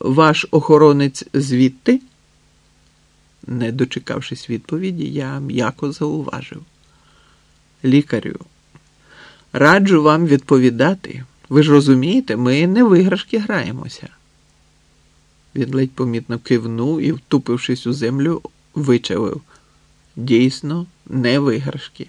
Ваш охоронець звідти? Не дочекавшись відповіді, я м'яко зауважив. Лікарю, раджу вам відповідати. Ви ж розумієте, ми не виграшки граємося. Він ледь помітно кивнув і, втупившись у землю, вичавив. Дійсно, не виграшки.